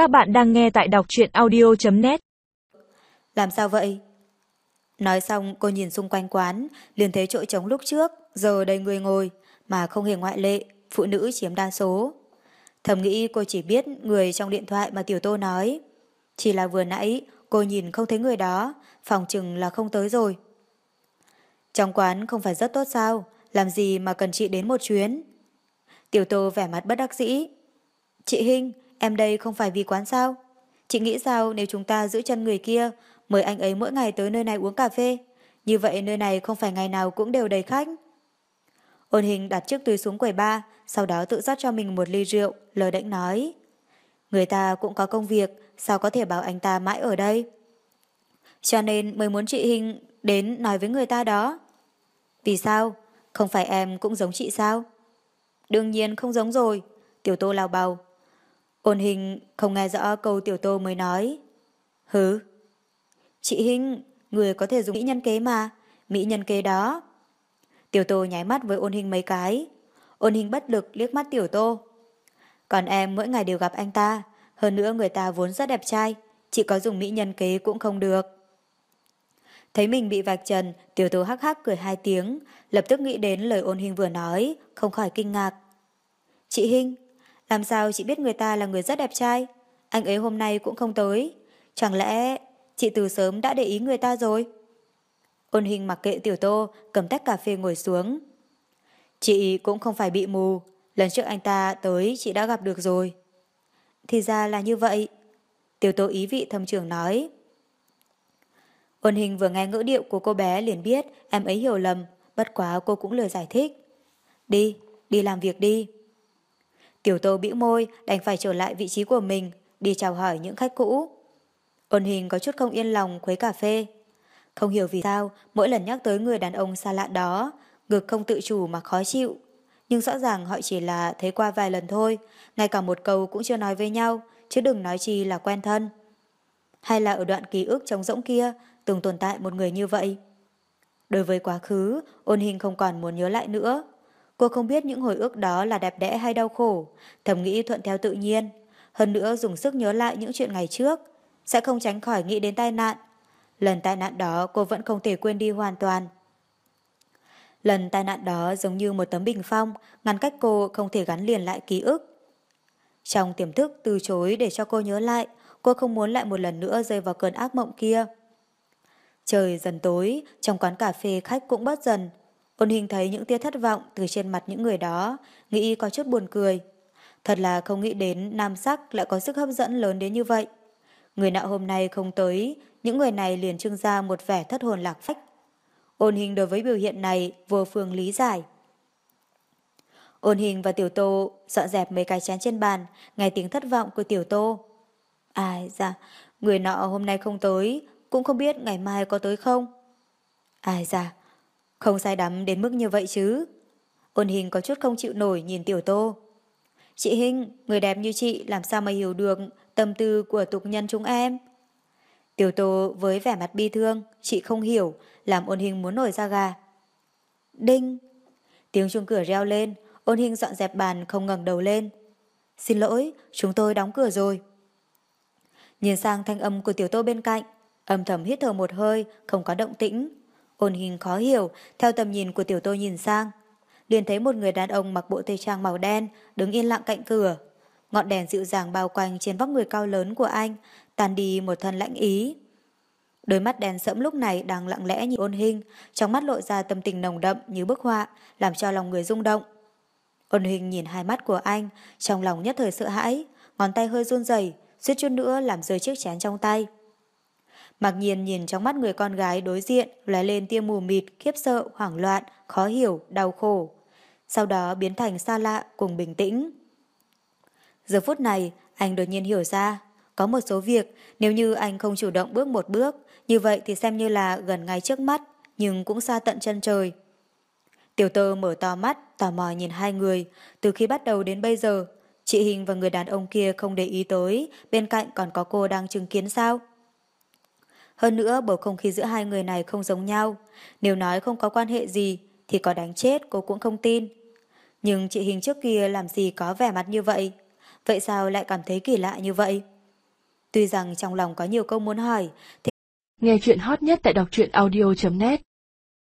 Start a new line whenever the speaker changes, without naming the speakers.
Các bạn đang nghe tại đọc truyện audio.net
Làm sao vậy? Nói xong cô nhìn xung quanh quán, liền thấy chỗ trống lúc trước, giờ đầy người ngồi, mà không hề ngoại lệ, phụ nữ chiếm đa số. Thầm nghĩ cô chỉ biết người trong điện thoại mà Tiểu Tô nói. Chỉ là vừa nãy cô nhìn không thấy người đó, phòng chừng là không tới rồi. Trong quán không phải rất tốt sao, làm gì mà cần chị đến một chuyến. Tiểu Tô vẻ mặt bất đắc dĩ. Chị Hinh, em đây không phải vì quán sao? Chị nghĩ sao nếu chúng ta giữ chân người kia, mời anh ấy mỗi ngày tới nơi này uống cà phê? Như vậy nơi này không phải ngày nào cũng đều đầy khách. Ôn hình đặt chiếc túi xuống quầy ba, sau đó tự rót cho mình một ly rượu, lờ đễnh nói. Người ta cũng có công việc, sao có thể bảo anh ta mãi ở đây? Cho nên mới muốn chị Hình đến nói với người ta đó. Vì sao? Không phải em cũng giống chị sao? Đương nhiên không giống rồi. Tiểu tô lao bầu. Ôn hình không nghe rõ câu tiểu tô mới nói. Hứ. Chị Hinh người có thể dùng mỹ nhân kế mà. Mỹ nhân kế đó. Tiểu tô nháy mắt với ôn hình mấy cái. Ôn hình bất lực liếc mắt tiểu tô. Còn em mỗi ngày đều gặp anh ta. Hơn nữa người ta vốn rất đẹp trai. Chị có dùng mỹ nhân kế cũng không được. Thấy mình bị vạch trần, tiểu tô hắc hắc cười hai tiếng, lập tức nghĩ đến lời ôn hình vừa nói, không khỏi kinh ngạc. Chị Hinh, làm sao chị biết người ta là người rất đẹp trai? Anh ấy hôm nay cũng không tới. Chẳng lẽ chị từ sớm đã để ý người ta rồi? Ôn hình mặc kệ tiểu tô, cầm tách cà phê ngồi xuống. Chị cũng không phải bị mù, lần trước anh ta tới chị đã gặp được rồi. Thì ra là như vậy. Tiểu tô ý vị thâm trường nói. Ôn hình vừa nghe ngữ điệu của cô bé liền biết em ấy hiểu lầm, bất quá cô cũng lừa giải thích. Đi, đi làm việc đi. Tiểu tô bĩu môi, đành phải trở lại vị trí của mình, đi chào hỏi những khách cũ. Ôn hình có chút không yên lòng khuấy cà phê. Không hiểu vì sao, mỗi lần nhắc tới người đàn ông xa lạ đó, ngực không tự chủ mà khó chịu. Nhưng rõ ràng họ chỉ là thấy qua vài lần thôi, ngay cả một câu cũng chưa nói với nhau, chứ đừng nói chi là quen thân. Hay là ở đoạn ký ức trống rỗng kia, từng tồn tại một người như vậy. Đối với quá khứ, ôn hình không còn muốn nhớ lại nữa. Cô không biết những hồi ức đó là đẹp đẽ hay đau khổ, thầm nghĩ thuận theo tự nhiên. Hơn nữa dùng sức nhớ lại những chuyện ngày trước, sẽ không tránh khỏi nghĩ đến tai nạn. Lần tai nạn đó cô vẫn không thể quên đi hoàn toàn. Lần tai nạn đó giống như một tấm bình phong, ngăn cách cô không thể gắn liền lại ký ức. Trong tiềm thức từ chối để cho cô nhớ lại, cô không muốn lại một lần nữa rơi vào cơn ác mộng kia. Trời dần tối, trong quán cà phê khách cũng bớt dần. Ôn hình thấy những tia thất vọng từ trên mặt những người đó, nghĩ có chút buồn cười. Thật là không nghĩ đến nam sắc lại có sức hấp dẫn lớn đến như vậy. Người nọ hôm nay không tới, những người này liền trưng ra một vẻ thất hồn lạc phách. Ôn hình đối với biểu hiện này vô phương lý giải. Ôn hình và tiểu tô dọn dẹp mấy cái chén trên bàn, nghe tiếng thất vọng của tiểu tô. Ai dạ, người nọ hôm nay không tới, cũng không biết ngày mai có tới không. Ai dạ, không sai đắm đến mức như vậy chứ. Ôn hình có chút không chịu nổi nhìn tiểu tô. Chị Hinh, người đẹp như chị làm sao mà hiểu được tâm tư của tục nhân chúng em? Tiểu tô với vẻ mặt bi thương, chị không hiểu, làm ôn hình muốn nổi ra gà. Đinh! Tiếng chuông cửa reo lên, ôn hình dọn dẹp bàn không ngẩng đầu lên. Xin lỗi, chúng tôi đóng cửa rồi. Nhìn sang thanh âm của tiểu tô bên cạnh, âm thầm hít thở một hơi, không có động tĩnh. Ôn hình khó hiểu, theo tầm nhìn của tiểu tô nhìn sang. liền thấy một người đàn ông mặc bộ tây trang màu đen, đứng yên lặng cạnh cửa. Ngọn đèn dịu dàng bao quanh trên vóc người cao lớn của anh, tàn đi một thân lãnh ý. Đôi mắt đèn sẫm lúc này đang lặng lẽ như ôn hình, trong mắt lộ ra tâm tình nồng đậm như bức họa, làm cho lòng người rung động. Ôn hình nhìn hai mắt của anh, trong lòng nhất thời sợ hãi, ngón tay hơi run rẩy, suýt chút nữa làm rơi chiếc chén trong tay. Mặc nhiên nhìn trong mắt người con gái đối diện lóe lên tia mù mịt, khiếp sợ, hoảng loạn, khó hiểu, đau khổ. Sau đó biến thành xa lạ cùng bình tĩnh. Giờ phút này, anh đột nhiên hiểu ra, có một số việc nếu như anh không chủ động bước một bước, như vậy thì xem như là gần ngay trước mắt, nhưng cũng xa tận chân trời. Tiểu tơ mở to mắt, tò mò nhìn hai người, từ khi bắt đầu đến bây giờ, chị Hình và người đàn ông kia không để ý tới, bên cạnh còn có cô đang chứng kiến sao? Hơn nữa bầu không khí giữa hai người này không giống nhau. Nếu nói không có quan hệ gì thì có đánh chết cô cũng không tin. Nhưng chị Hình trước kia làm gì có vẻ mặt như vậy? Vậy sao lại cảm thấy kỳ lạ như vậy? Tuy rằng trong lòng có nhiều câu muốn hỏi,
Nghe chuyện hot nhất tại đọc truyện audio.net